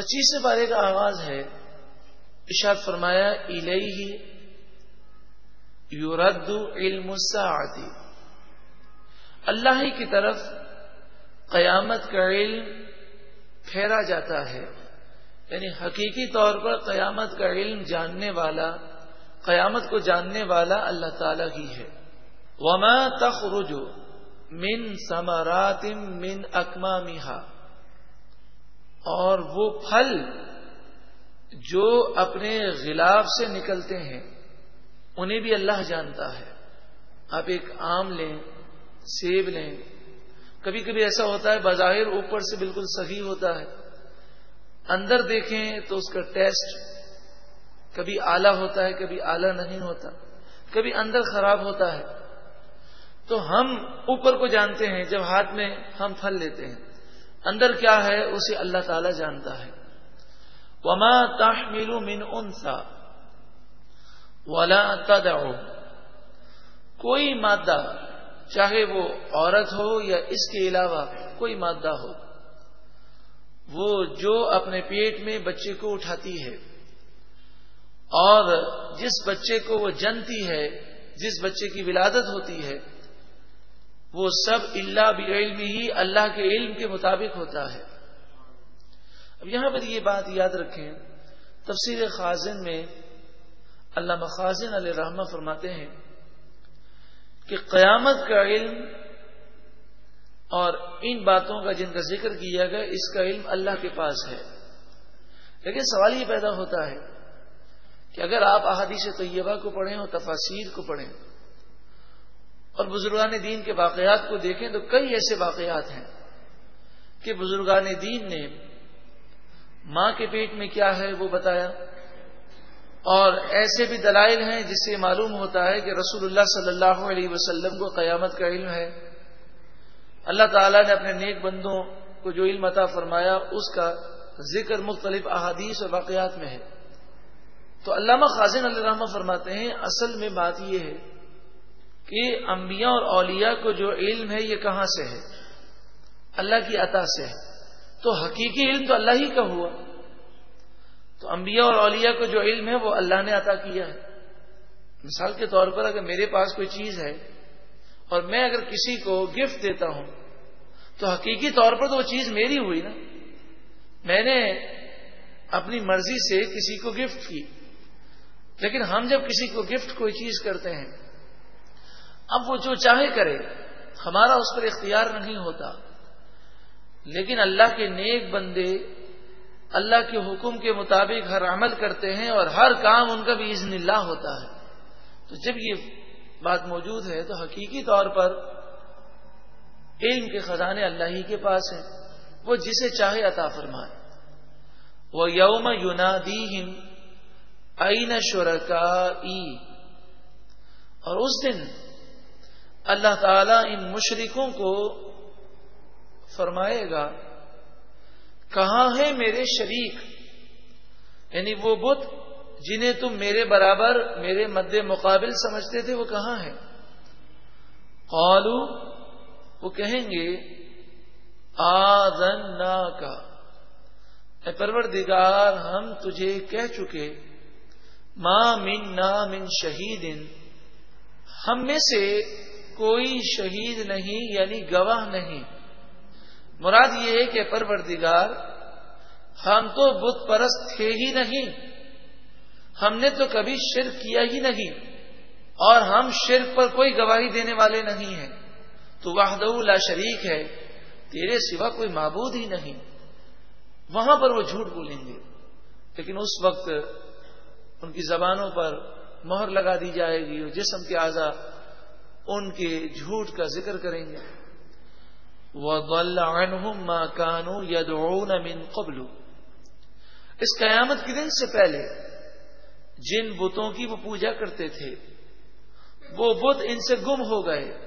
پچیس بارے کا آغاز ہے اشاد فرمایا الہی یورد علم الساعتی اللہ ہی کی طرف قیامت کا علم پھیرا جاتا ہے۔ یعنی حقیقی طور پر قیامت کا علم جاننے والا، قیامت کو جاننے والا اللہ تعالی ہی ہے۔ وما تخرج من سمارات من اکما اور وہ پھل جو اپنے غلاف سے نکلتے ہیں، انہیں بھی اللہ جانتا ہے۔ آپ ایک آم لیں، سیب لیں۔ کبھی کبھی ایسا ہوتا ہے، بظاہر اوپر سے بالکل صحیح ہوتا ہے۔ اندر دیکھیں تو اس کا ٹیسٹ کبھی آلہ ہوتا ہے، کبھی آلہ نہیں ہوتا۔ کبھی اندر خراب ہوتا ہے۔ تو ہم اوپر کو جانتے ہیں، جب ہاتھ میں ہم پھل لیتے ہیں۔ اندر کیا ہے اسے اللہ تعالی جانتا ہے۔ وما تحمل من انسا ولا تدعو کوئی مادہ، چاہے وہ عورت ہو یا اس کے علاوہ کوئی مادہ ہو، وہ جو اپنے پیٹ میں بچے کو اٹھاتی ہے اور جس بچے کو وہ جنتی ہے، جس بچے کی ولادت ہوتی ہے وہ سب اللہ بعلم ہی اللہ کے علم کے مطابق ہوتا ہے۔ اب یہاں پر یہ بات یاد رکھیں، تفسیر خازن میں اللہ مخازن علیہ رحمہ فرماتے ہیں کہ قیامت کا علم اور ان باتوں کا جن کا ذکر کیا گیا، اس کا علم اللہ کے پاس ہے۔ لیکن سوال یہ پیدا ہوتا ہے کہ اگر آپ احادیث طیبہ کو پڑھیں اور تفاصیر کو پڑھیں اور بزرگان دین کے واقعات کو دیکھیں تو کئی ایسے واقعات ہیں کہ بزرگان دین نے ماں کے پیٹ میں کیا ہے وہ بتایا اور ایسے بھی دلائل ہیں جس سے معلوم ہوتا ہے کہ رسول اللہ صلی اللہ علیہ وسلم کو قیامت کا علم ہے۔ اللہ تعالیٰ نے اپنے نیک بندوں کو جو علم عطا فرمایا اس کا ذکر مختلف احادیث اور واقعات میں ہے۔ تو علامہ خازن علیہ رحمہ فرماتے ہیں، اصل میں بات یہ ہے کہ انبیاء اور اولیاء کو جو علم ہے یہ کہاں سے ہے؟ اللہ کی عطا سے ہے۔ تو حقیقی علم تو اللہ ہی کا ہوا۔ تو انبیاء اور اولیاء کو جو علم ہے وہ اللہ نے عطا کیا ہے۔ مثال کے طور پر اگر میرے پاس کوئی چیز ہے اور میں اگر کسی کو گفٹ دیتا ہوں، تو حقیقی طور پر تو وہ چیز میری ہوئی نا۔ میں نے اپنی مرضی سے کسی کو گفٹ کی، لیکن ہم جب کسی کو گفٹ کوئی چیز کرتے ہیں اب وہ جو چاہے کرے، ہمارا اس پر اختیار نہیں ہوتا۔ لیکن اللہ کے نیک بندے، اللہ کے حکم کے مطابق ہر عمل کرتے ہیں اور ہر کام ان کا بھی اذن اللہ ہوتا ہے۔ تو جب یہ بات موجود ہے تو حقیقی طور پر علم کے خزانے اللہ ہی کے پاس ہیں۔ وہ جسے چاہے عطا فرمائے۔ وہ یوم یونادی این شرکا اور اس دن اللہ تعالی ان مشرکوں کو فرمائے گا، کہاں ہے میرے شریک؟ یعنی وہ بت جنہیں تم میرے برابر، میرے مد مقابل سمجھتے تھے، وہ کہاں ہے قالو، وہ کہیں گے آدن کا اے پروردگار، ہم تجھے کہہ چکے ماں من نا من شہید۔ ہم میں سے کوئی شہید نہیں یعنی گواہ نہیں۔ مراد یہ ہے کہ پروردگار ہم تو بت پرست تھے ہی نہیں۔ ہم نے تو کبھی شرک کیا ہی نہیں۔ اور ہم شرک پر کوئی گواہی دینے والے نہیں ہیں۔ تو واہد لا شریک ہے، تیرے سوا کوئی معبود ہی نہیں۔ وہاں پر وہ جھوٹ بولیں گے۔ لیکن اس وقت ان کی زبانوں پر مہر لگا دی جائے گی اور جسم کے اعضا ان کے جھوٹ کا ذکر کریں گے۔ وہ ماں من قبل۔ اس قیامت کے دن سے پہلے جن بتوں کی وہ پوجا کرتے تھے، وہ بت ان سے گم ہو گئے۔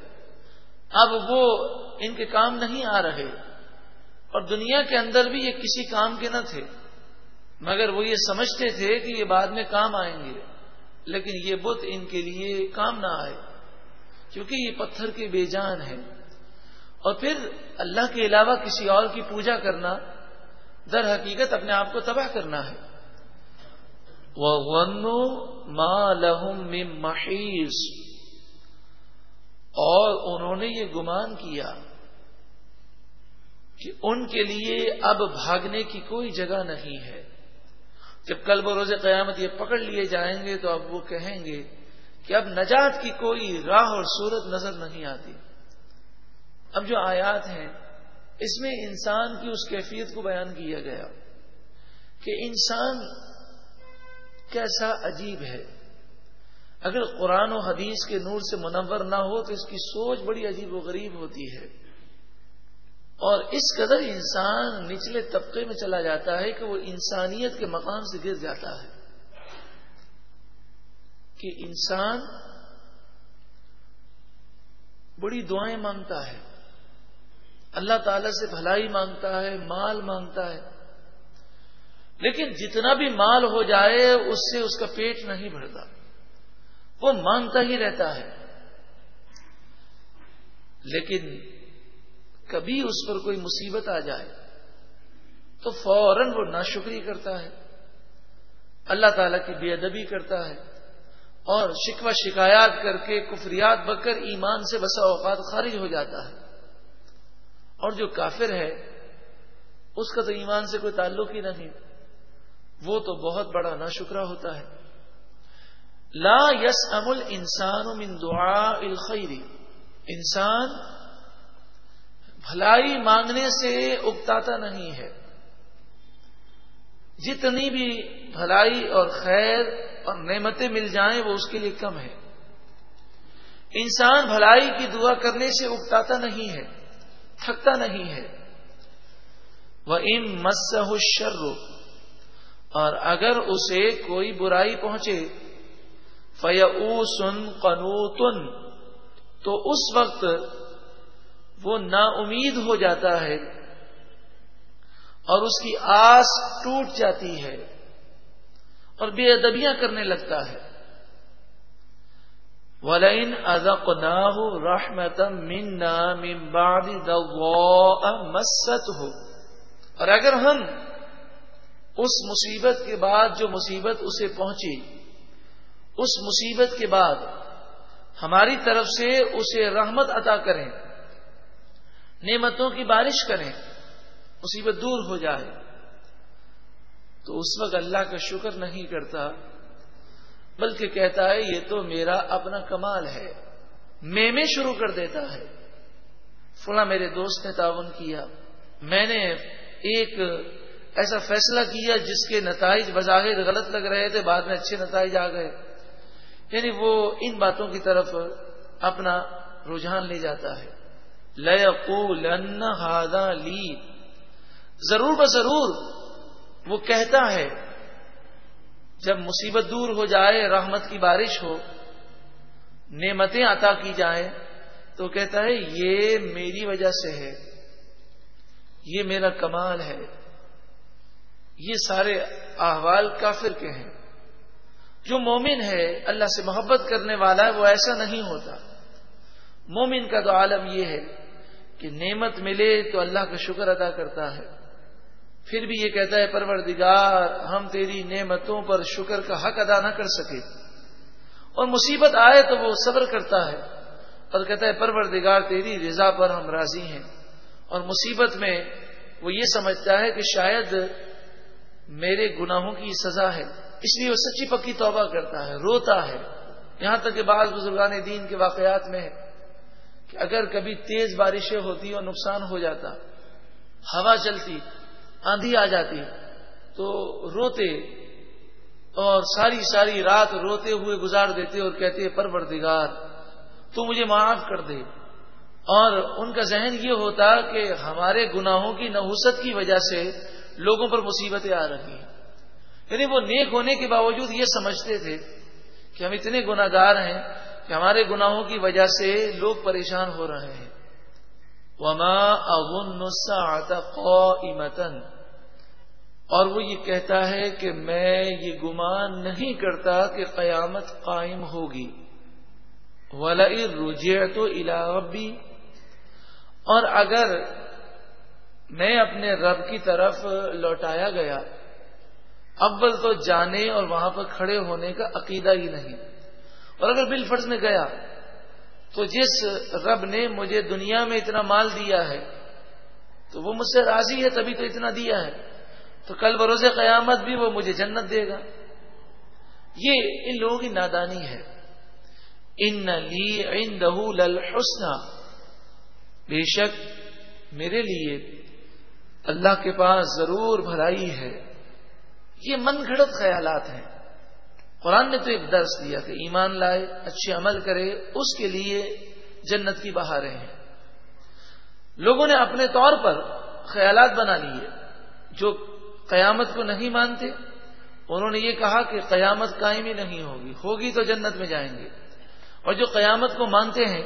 اب وہ ان کے کام نہیں آ رہے۔ اور دنیا کے اندر بھی یہ کسی کام کے نہ تھے۔ مگر وہ یہ سمجھتے تھے کہ یہ بعد میں کام آئیں گے، لیکن یہ بت ان کے لیے کام نہ آئے۔ کیونکہ یہ پتھر کے بے جان ہے۔ اور پھر اللہ کے علاوہ کسی اور کی پوجا کرنا، در حقیقت اپنے آپ کو تباہ کرنا ہے۔ وہ اور انہوں نے یہ گمان کیا کہ ان کے لیے اب بھاگنے کی کوئی جگہ نہیں ہے۔ جب کل بروز قیامت یہ پکڑ لیے جائیں گے تو اب وہ کہیں گے کہ اب نجات کی کوئی راہ اور صورت نظر نہیں آتی۔ اب جو آیات ہیں، اس میں انسان کی اس کیفیت کو بیان کیا گیا کہ انسان کیسا عجیب ہے۔ اگر قرآن و حدیث کے نور سے منور نہ ہو تو اس کی سوچ بڑی عجیب و غریب ہوتی ہے۔ اور اس قدر انسان نچلے طبقے میں چلا جاتا ہے کہ وہ انسانیت کے مقام سے گر جاتا ہے۔ کہ انسان بڑی دعائیں مانگتا ہے۔ اللہ تعالی سے بھلائی مانگتا ہے، مال مانگتا ہے۔ لیکن جتنا بھی مال ہو جائے، اس سے اس کا پیٹ نہیں بھرتا۔ وہ مانگتا ہی رہتا ہے۔ لیکن کبھی اس پر کوئی مصیبت آ جائے، تو فوراً وہ ناشکری کرتا ہے۔ اللہ تعالی کی بے ادبی کرتا ہے۔ اور شکوہ شکایات کر کے کفریات بکر ایمان سے بسا اوقات خارج ہو جاتا ہے۔ اور جو کافر ہے، اس کا تو ایمان سے کوئی تعلق ہی نہیں۔ وہ تو بہت بڑا ناشکرا ہوتا ہے۔ لا یس امل انسان من دعا الخیری انسان بھلائی مانگنے سے اگتاتا نہیں ہے۔ جتنی بھی بھلائی اور خیر اور نعمتیں مل جائیں وہ اس کے لیے کم ہے انسان بھلائی کی دعا کرنے سے اگتاتا نہیں ہے، تھکتا نہیں ہے۔ وہ ام مسر اور اگر اسے کوئی برائی پہنچے فیا سن قنوتن تو اس وقت وہ نا امید ہو جاتا ہے اور اس کی آس ٹوٹ جاتی ہے۔ اور بے ادبیاں کرنے لگتا ہے۔ ولین ادق نہ رحمتم مست ہو اور اگر ہم اس مصیبت کے بعد جو مصیبت اسے پہنچی، اس مصیبت کے بعد ہماری طرف سے اسے رحمت عطا کریں، نعمتوں کی بارش کریں، مصیبت دور ہو جائے۔ تو اس وقت اللہ کا شکر نہیں کرتا، بلکہ کہتا ہے، یہ تو میرا اپنا کمال ہے، میں میں شروع کر دیتا ہے۔ فلاں میرے دوست نے تعاون کیا۔ میں نے ایک ایسا فیصلہ کیا جس کے نتائج بظاہر غلط لگ رہے تھے، بعد میں اچھے نتائج آ گئے۔ یعنی وہ ان باتوں کی طرف اپنا رجحان لے جاتا ہے۔ لن ہادا لی ضرور ب ضرور وہ کہتا ہے، جب مصیبت دور ہو جائے، رحمت کی بارش ہو، نعمتیں عطا کی جائیں، تو کہتا ہے، یہ میری وجہ سے ہے، یہ میرا کمال ہے، یہ سارے احوال کافر کے ہیں۔ جو مومن ہے، اللہ سے محبت کرنے والا ہے، وہ ایسا نہیں ہوتا۔ مومن کا تو عالم یہ ہے کہ نعمت ملے تو اللہ کا شکر ادا کرتا ہے۔ پھر بھی یہ کہتا ہے، پروردگار، ہم تیری نعمتوں پر شکر کا حق ادا نہ کر سکے. اور مصیبت آئے تو وہ صبر کرتا ہے اور کہتا ہے، پروردگار، تیری رضا پر ہم راضی ہیں. اور مصیبت میں وہ یہ سمجھتا ہے کہ شاید میرے گناہوں کی سزا ہے، اس لیے وہ سچی پکی توبہ کرتا ہے، روتا ہے۔ یہاں تک کہ بعض بزرگان دین کے واقعات میں ہے کہ اگر کبھی تیز بارشیں ہوتی اور نقصان ہو جاتا، ہوا چلتی آندھی آ جاتی تو روتے اور ساری ساری رات روتے ہوئے گزار دیتے اور کہتے پروردگار، تو مجھے معاف کر دے۔ اور ان کا ذہن یہ ہوتا کہ ہمارے گناہوں کی نحوست کی وجہ سے لوگوں پر مصیبتیں آ رہی ہیں۔ یعنی وہ نیک ہونے کے باوجود یہ سمجھتے تھے کہ ہم اتنے گناگار ہیں کہ ہمارے گناہوں کی وجہ سے لوگ پریشان ہو رہے ہیں۔ وما اغن آتا قائمتن اور وہ یہ کہتا ہے کہ میں یہ گمان نہیں کرتا کہ قیامت قائم ہوگی۔ ولا رجے تو علاوی اور اگر میں اپنے رب کی طرف لوٹایا گیا، اول تو جانے اور وہاں پر کھڑے ہونے کا عقیدہ ہی نہیں۔ اور اگر بل فرض میں گیا، تو جس رب نے مجھے دنیا میں اتنا مال دیا ہے، تو وہ مجھ سے راضی ہے، تبھی تو اتنا دیا ہے۔ تو کل بروز قیامت بھی وہ مجھے جنت دے گا۔ یہ ان لوگوں کی نادانی ہے۔ ان لی دہو بے شک میرے لیے اللہ کے پاس ضرور بھلائی ہے۔ یہ من گھڑت خیالات ہیں۔ قرآن نے تو ایک درس دیا کہ ایمان لائے، اچھے عمل کرے، اس کے لیے جنت کی بہاریں ہیں۔ لوگوں نے اپنے طور پر خیالات بنا لیے، جو قیامت کو نہیں مانتے؟ انہوں نے یہ کہا کہ قیامت قائم ہی نہیں ہوگی ہوگی تو جنت میں جائیں گے۔ اور جو قیامت کو مانتے ہیں،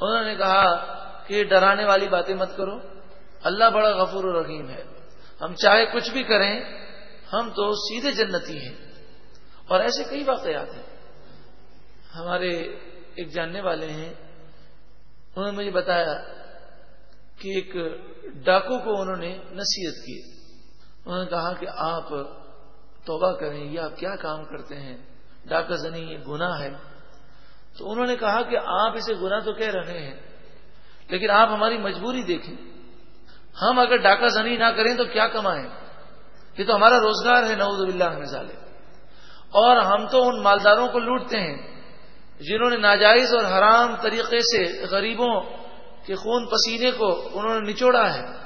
انہوں نے کہا کہ ڈرانے والی باتیں مت کرو۔ اللہ بڑا غفور و رحیم ہے۔ ہم چاہے کچھ بھی کریں، ہم تو سیدھے جنتی ہیں۔ اور ایسے کئی واقعات ہیں۔ ہمارے ایک جاننے والے ہیں، انہوں نے مجھے بتایا کہ ایک ڈاکو کو انہوں نے نصیحت کی۔ انہوں نے کہا کہ آپ توبہ کریں، یہ آپ کیا کام کرتے ہیں؟ ڈاکہ زنی، یہ گناہ ہے۔ تو انہوں نے کہا کہ آپ اسے گناہ تو کہہ رہے ہیں، لیکن آپ ہماری مجبوری دیکھیں۔ ہم اگر ڈاکہ زنی نہ کریں تو کیا کمائیں؟ یہ تو ہمارا روزگار ہے، نعوذ باللہ نظالے اور ہم تو ان مالداروں کو لوٹتے ہیں، جنہوں نے ناجائز اور حرام طریقے سے غریبوں کے خون پسینے کو انہوں نے نچوڑا ہے۔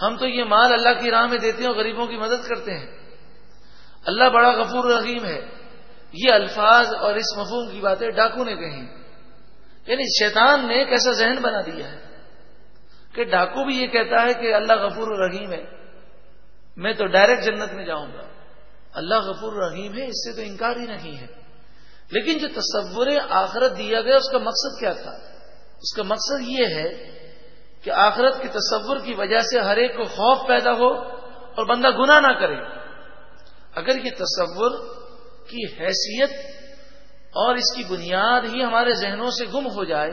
ہم تو یہ مال اللہ کی راہ میں دیتے ہیں اور غریبوں کی مدد کرتے ہیں۔ اللہ بڑا غفور رحیم ہے۔ یہ الفاظ اور اس مفہوم کی باتیں ڈاکو نے کہیں۔ یعنی شیطان نے ایک ایسا ذہن بنا دیا ہے کہ ڈاکو بھی یہ کہتا ہے کہ اللہ غفور الرحیم ہے۔ میں تو ڈائریکٹ جنت میں جاؤں گا۔ اللہ غفور الرحیم ہے، اس سے تو انکار ہی نہیں ہے۔ لیکن جو تصور آخرت دیا گیا، اس کا مقصد کیا تھا؟ اس کا مقصد یہ ہے کہ آخرت کے تصور کی وجہ سے ہر ایک کو خوف پیدا ہو اور بندہ گناہ نہ کرے۔ اگر یہ تصور کی حیثیت اور اس کی بنیاد ہی ہمارے ذہنوں سے گم ہو جائے،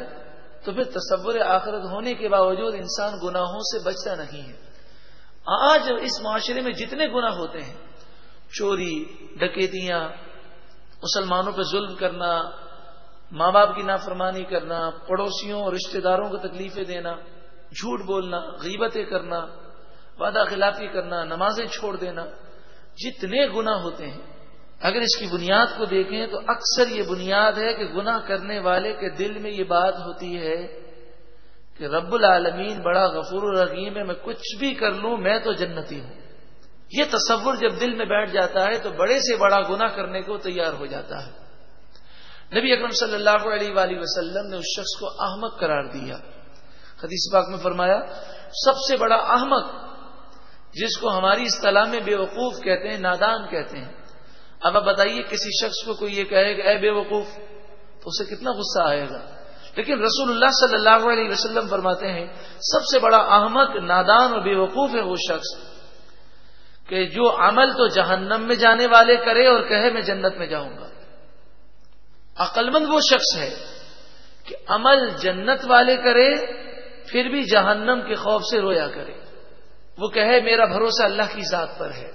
تو پھر تصور آخرت ہونے کے باوجود انسان گناہوں سے بچتا نہیں ہے۔ آج اس معاشرے میں جتنے گناہ ہوتے ہیں، چوری، ڈکیتیاں، مسلمانوں پہ ظلم کرنا، ماں باپ کی نافرمانی کرنا، پڑوسیوں اور رشتہ داروں کو تکلیفیں دینا جھوٹ بولنا، غیبتیں کرنا، وعدہ خلافی کرنا، نمازیں چھوڑ دینا، جتنے گنا ہوتے ہیں، اگر اس کی بنیاد کو دیکھیں تو اکثر یہ بنیاد ہے کہ گناہ کرنے والے کے دل میں یہ بات ہوتی ہے کہ رب العالمین بڑا غفور الرحیم ہے، میں کچھ بھی کر لوں، میں تو جنتی ہوں۔ یہ تصور جب دل میں بیٹھ جاتا ہے تو بڑے سے بڑا گنا کرنے کو تیار ہو جاتا ہے۔ نبی اکرم صلی اللہ علیہ وآلہ وسلم نے اس شخص کو احمد قرار دیا۔ حدیث پاک میں فرمایا، سب سے بڑا احمد، جس کو ہماری اصطلاح میں بے وقوف کہتے ہیں، نادان کہتے ہیں۔ اب آپ بتائیے، کسی شخص کو کوئی یہ کہے کہ، اے بے وقوف تو اسے کتنا غصہ آئے گا؟ لیکن رسول اللہ صلی اللہ علیہ وسلم فرماتے ہیں، سب سے بڑا احمد، نادان اور بے وقوف ہے وہ شخص، کہ جو عمل تو جہنم میں جانے والے کرے اور کہے، میں جنت میں جاؤں گا عقل مند وہ شخص ہے کہ عمل جنت والے کرے پھر بھی جہنم کے خوف سے رویا کرے۔ وہ کہے، میرا بھروسہ اللہ کی ذات پر ہے۔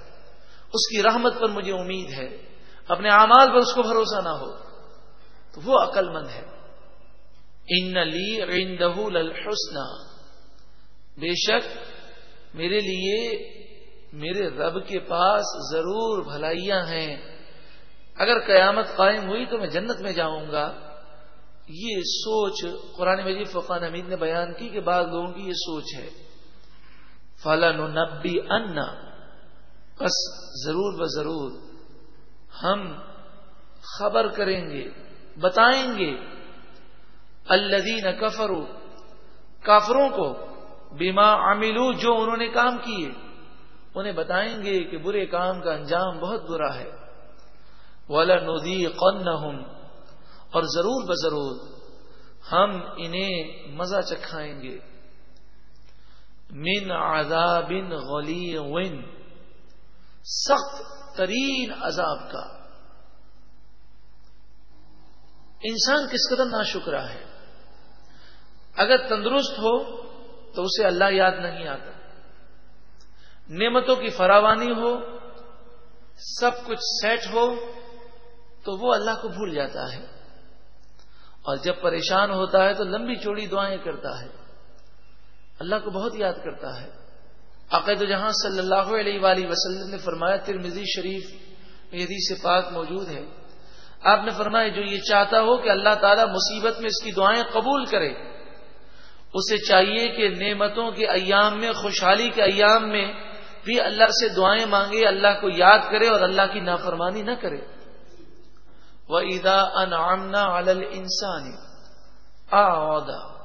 اس کی رحمت پر مجھے امید ہے۔ اپنے اعمال پر اس کو بھروسہ نہ ہو۔ تو وہ عقل مند ہے۔ ان الحسن بے شک، میرے لیے میرے رب کے پاس ضرور بھلائیاں ہیں۔ اگر قیامت قائم ہوئی تو میں جنت میں جاؤں گا۔ یہ سوچ قرآن مجید فقان حمید نے بیان کی کہ بعض لوگوں کی یہ سوچ ہے۔ فلاں نبی ان بس ضرور ب ضرور ہم خبر کریں گے، بتائیں گے۔ الدین کفرو کافروں کو بیما عاملو جو انہوں نے کام کیے۔ انہیں بتائیں گے کہ برے کام کا انجام بہت برا ہے۔ ولا ندی قن اور ضرور بضرور ہم انہیں مزہ چکھائیں گے۔ من عذاب غلی سخت ترین عذاب کا۔ انسان کس قدر نا ہے۔ اگر تندرست ہو تو اسے اللہ یاد نہیں آتا۔ نعمتوں کی فراوانی ہو، سب کچھ سیٹ ہو تو وہ اللہ کو بھول جاتا ہے۔ اور جب پریشان ہوتا ہے تو لمبی چوڑی دعائیں کرتا ہے۔ اللہ کو بہت یاد کرتا ہے۔ عقید جہاں صلی اللہ علیہ وآلہ وسلم نے فرمایا ترمزی شریف یدی سے پاک موجود ہے۔ آپ نے فرمایا، جو یہ چاہتا ہو کہ اللہ تعالیٰ مصیبت میں اس کی دعائیں قبول کرے، اسے چاہیے کہ نعمتوں کے ایام میں، خوشحالی کے ایام میں بھی اللہ سے دعائیں مانگے، اللہ کو یاد کرے اور اللہ کی نافرمانی نہ کرے۔ وہ ادا انعامنا انسانی آدا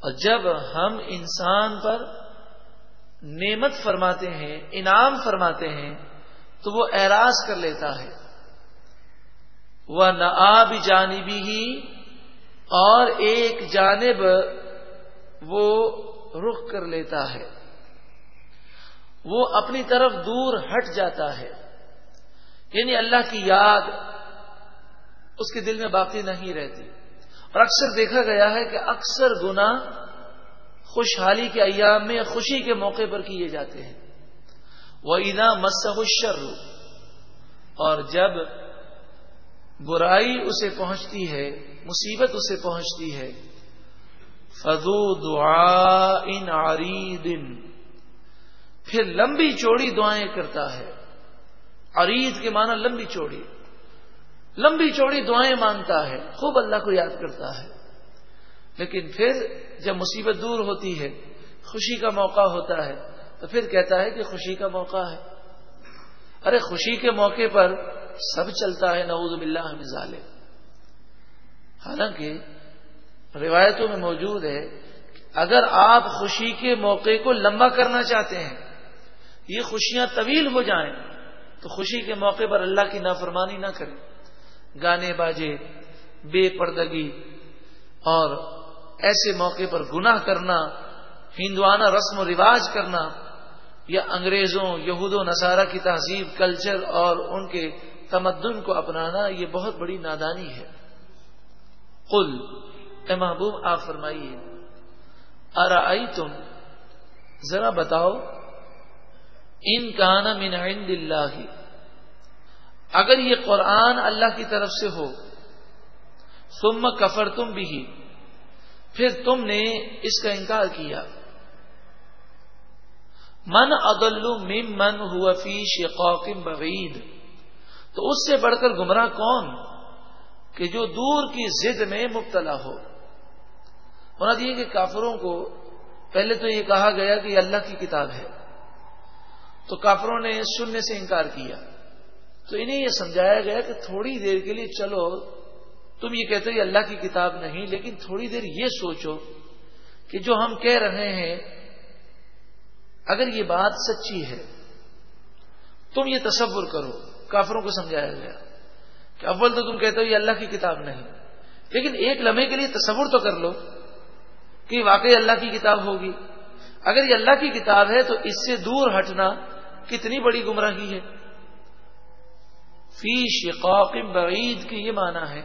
اور جب ہم انسان پر نعمت فرماتے ہیں، انعام فرماتے ہیں، تو وہ اعراض کر لیتا ہے۔ وہ نہ جانبی ہی اور ایک جانب وہ رخ کر لیتا ہے۔ وہ اپنی طرف دور ہٹ جاتا ہے۔ یعنی اللہ کی یاد اس کے دل میں باقی نہیں رہتی۔ اور اکثر دیکھا گیا ہے کہ اکثر گنا خوشحالی کے ایام میں خوشی کے موقع پر کیے جاتے ہیں۔ وہ ادا مسر اور جب برائی اسے پہنچتی ہے، مصیبت اسے پہنچتی ہے۔ فضو دعا ان آری دن پھر لمبی چوڑی دعائیں کرتا ہے۔ عرید کے معنی لمبی چوڑی۔ لمبی چوڑی دعائیں مانگتا ہے، خوب اللہ کو یاد کرتا ہے۔ لیکن پھر جب مصیبت دور ہوتی ہے، خوشی کا موقع ہوتا ہے، تو پھر کہتا ہے کہ خوشی کا موقع ہے۔ ارے، خوشی کے موقع پر سب چلتا ہے، نعوذ باللہ مزال حالانکہ روایتوں میں موجود ہے اگر آپ خوشی کے موقع کو لمبا کرنا چاہتے ہیں، یہ خوشیاں طویل ہو جائیں، تو خوشی کے موقع پر اللہ کی نافرمانی نہ کریں۔ گانے باجے، بے پردگی، اور ایسے موقع پر گناہ کرنا، ہندوانہ رسم و رواج کرنا، یا انگریزوں یہود و نصارہ کی تہذیب، کلچر اور ان کے تمدن کو اپنانا، یہ بہت بڑی نادانی ہے۔ قل، اے محبوب، آپ فرمائیے آئی تم ذرا بتاؤ، ان کانا من عند اللہ اگر یہ قرآن اللہ کی طرف سے ہو، ثم کفر تم بھی پھر تم نے اس کا انکار کیا۔ من ادلو مم من ہوا فی شقوق بعید۔ تو اس سے بڑھ کر گمراہ کون؟ کہ جو دور کی زد میں مبتلا ہو۔ مراد یہ کہ کافروں کو پہلے تو یہ کہا گیا کہ یہ اللہ کی کتاب ہے۔ تو کافروں نے سننے سے انکار کیا۔ تو انہیں یہ سمجھایا گیا کہ تھوڑی دیر کے لیے چلو، تم یہ کہتے ہو یہ اللہ کی کتاب نہیں، لیکن تھوڑی دیر یہ سوچو کہ جو ہم کہہ رہے ہیں، اگر یہ بات سچی ہے، تم یہ تصور کرو۔ کافروں کو سمجھایا گیا کہ اول تو تم کہتے ہو یہ اللہ کی کتاب نہیں، لیکن ایک لمحے کے لیے تصور تو کر لو کہ واقعی اللہ کی کتاب ہوگی۔ اگر یہ اللہ کی کتاب ہے تو اس سے دور ہٹنا کتنی بڑی گمراہی ہے۔ فی شقاق بعید کی یہ معنی ہے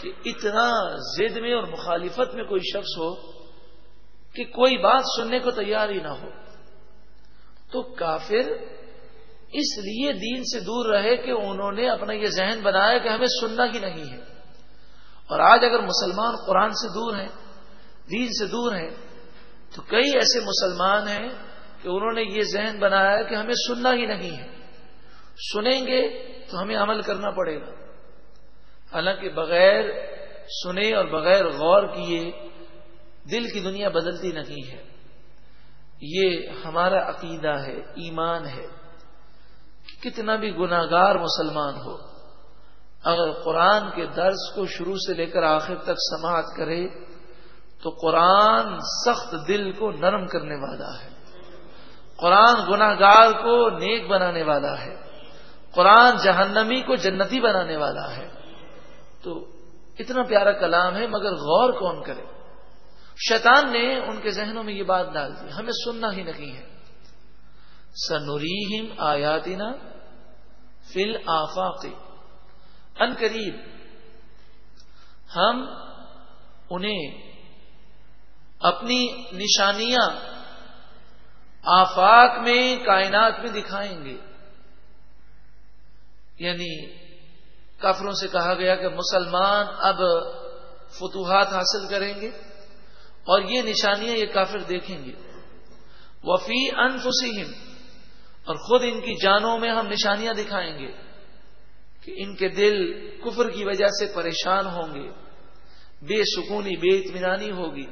کہ اتنا زد میں اور مخالفت میں کوئی شخص ہو کہ کوئی بات سننے کو تیار ہی نہ ہو تو کافر اس لیے دین سے دور رہے کہ انہوں نے اپنا یہ ذہن بنایا کہ ہمیں سننا ہی نہیں ہے اور آج اگر مسلمان قرآن سے دور ہیں، دین سے دور ہیں، تو کئی ایسے مسلمان ہیں کہ انہوں نے یہ ذہن بنایا کہ ہمیں سننا ہی نہیں ہے۔ سنیں گے تو ہمیں عمل کرنا پڑے گا۔ حالانکہ بغیر سنے اور بغیر غور کیے دل کی دنیا بدلتی نہیں ہے۔ یہ ہمارا عقیدہ ہے، ایمان ہے۔ کتنا بھی گناگار مسلمان ہو، اگر قرآن کے درس کو شروع سے لے کر آخر تک سماعت کرے، تو قرآن سخت دل کو نرم کرنے والا ہے۔ قرآن گناہ گار کو نیک بنانے والا ہے۔ قرآن جہنمی کو جنتی بنانے والا ہے۔ تو اتنا پیارا کلام ہے، مگر غور کون کرے؟ شیطان نے ان کے ذہنوں میں یہ بات ڈال دی، ہمیں سننا ہی نہیں ہے۔ سنوریم آیاتنا فل آفاقی ان قریب، ہم انہیں اپنی نشانیاں آفاق میں کائنات میں دکھائیں گے۔ یعنی کافروں سے کہا گیا کہ مسلمان اب فتوحات حاصل کریں گے اور یہ نشانیاں یہ کافر دیکھیں گے۔ وفی انفسہم، اور خود ان کی جانوں میں ہم نشانیاں دکھائیں گے کہ ان کے دل کفر کی وجہ سے پریشان ہوں گے، بے سکونی، بے اطمینانی ہوگی۔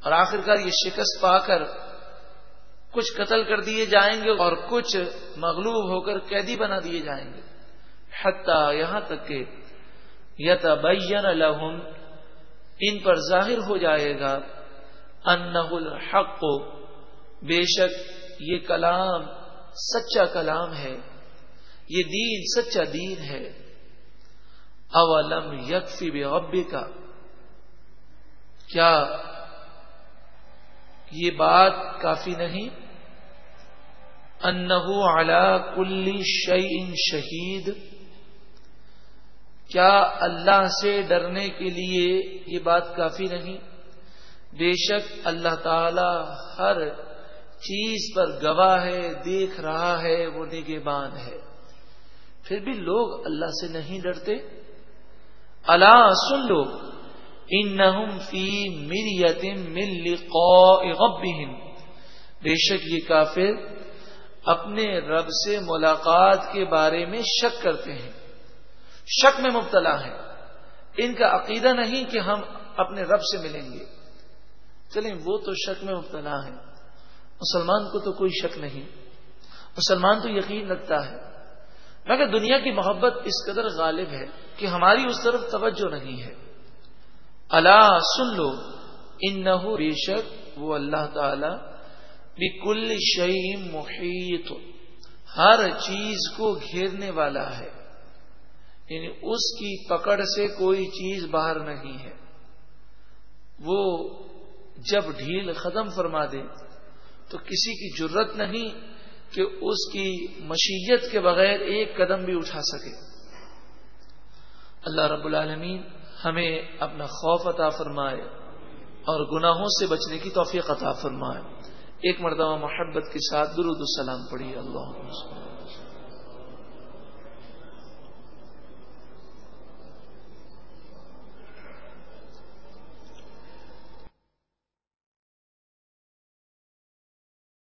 اور آخرکار یہ شکست پا کر کچھ قتل کر دیے جائیں گے اور کچھ مغلوب ہو کر قیدی بنا دیے جائیں گے۔ حتیٰ یہاں تک کہ یتبین لہم، ان پر ظاہر ہو جائے گا انہ الحق، بے شک یہ کلام سچا کلام ہے، یہ دین سچا دین ہے۔ اولم یکفی بے کا کیا یہ بات کافی نہیں؟ انہو علا کلی شعین شہید کیا اللہ سے ڈرنے کے لیے یہ بات کافی نہیں؟ بے شک اللہ تعالی ہر چیز پر گواہ ہے، دیکھ رہا ہے، وہ نگہبان ہے۔ پھر بھی لوگ اللہ سے نہیں ڈرتے؟ اللہ سن لو ان فی مریتم مل غبہم بے شک یہ کافر اپنے رب سے ملاقات کے بارے میں شک کرتے ہیں۔ شک میں مبتلا ہے ان کا عقیدہ نہیں کہ ہم اپنے رب سے ملیں گے۔ چلیں، وہ تو شک میں مبتلا ہے مسلمان کو تو کوئی شک نہیں۔ مسلمان تو یقین رکھتا ہے۔ مگر دنیا کی محبت اس قدر غالب ہے کہ ہماری اس طرف توجہ نہیں ہے۔ اللہ سن لو ان بے شک وہ اللہ تعالی بکل شعیم محیط۔ ہر چیز کو گھیرنے والا ہے۔ یعنی اس کی پکڑ سے کوئی چیز باہر نہیں ہے۔ وہ جب ڈھیل ختم فرما دے تو کسی کی جرت نہیں کہ اس کی مشیت کے بغیر ایک قدم بھی اٹھا سکے۔ اللہ رب العالمین ہمیں اپنا خوف عطا فرمائے اور گناہوں سے بچنے کی توفیق عطا فرمائے۔ ایک مرتبہ محبت کے ساتھ درود السلام پڑھی اللہ